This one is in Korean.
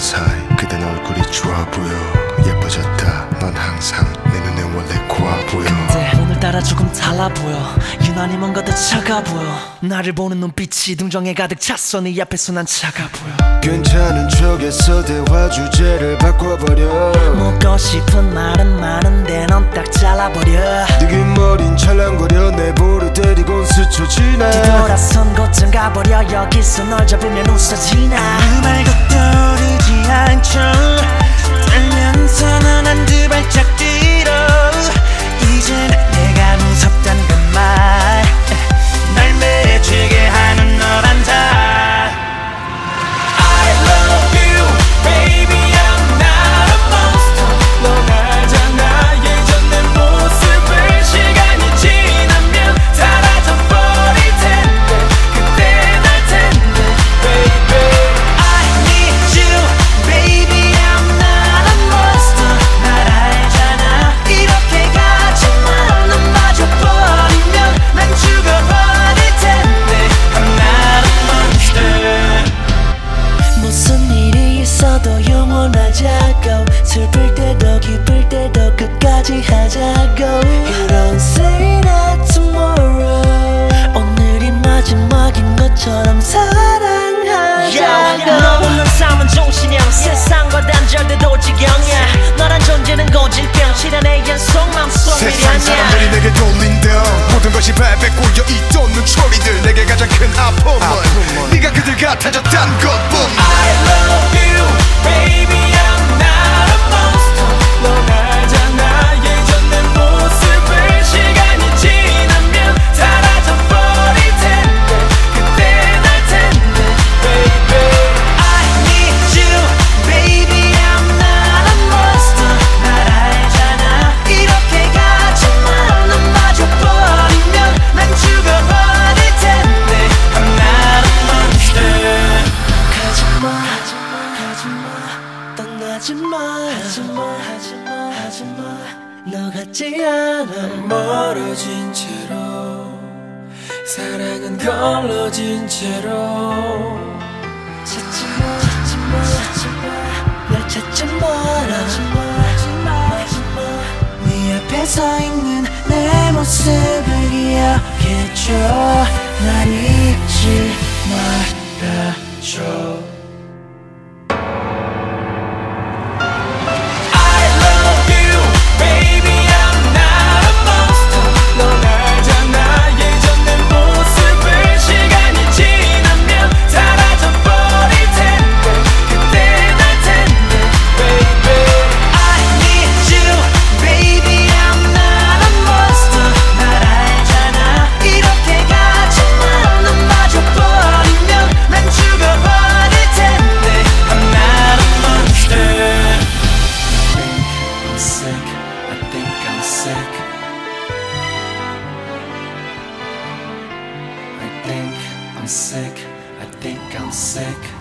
사이 그댄 얼굴이 좋아 보여. 예뻐졌다. 넌 항상 내 눈에 원래 고와 보여. 근데 오늘따라 조금 달라 보여. 유난히 뭔가 더 차가 보여. 나를 보는 눈빛이 등정에 가득 찼어. 네 앞에서 난 차가 보여. 괜찮은 척에서 대화 주제를 바꿔버려. 묻고 싶은 말은 많은데 넌 딱 잘라버려. 느긴 머린 가버려. 여기서 널 잡으면 웃어지나. 그 말고 떠오르지 않죠 세상과 단절돼도 지경이야. 너란 존재는 고질병 실현의 연속 맘속 세상 사람들이 내게 돌린다 모든 것이 발베 꼬여 있던 눈초리들. 내게 가장 큰 아픔은 네가 그들 같아졌단 것뿐. I love you, 하지마 하지마 하지마. 너 같지 않아. 멀어진 채로. 사랑은 걸러진 채로. 찾지마 찾지마 찾지마. 날 찾지 마라. 네 앞에 서 있는 내 모습을 기억해줘. 날 잊지 말아줘 sick I think I'm sick. I think I'm sick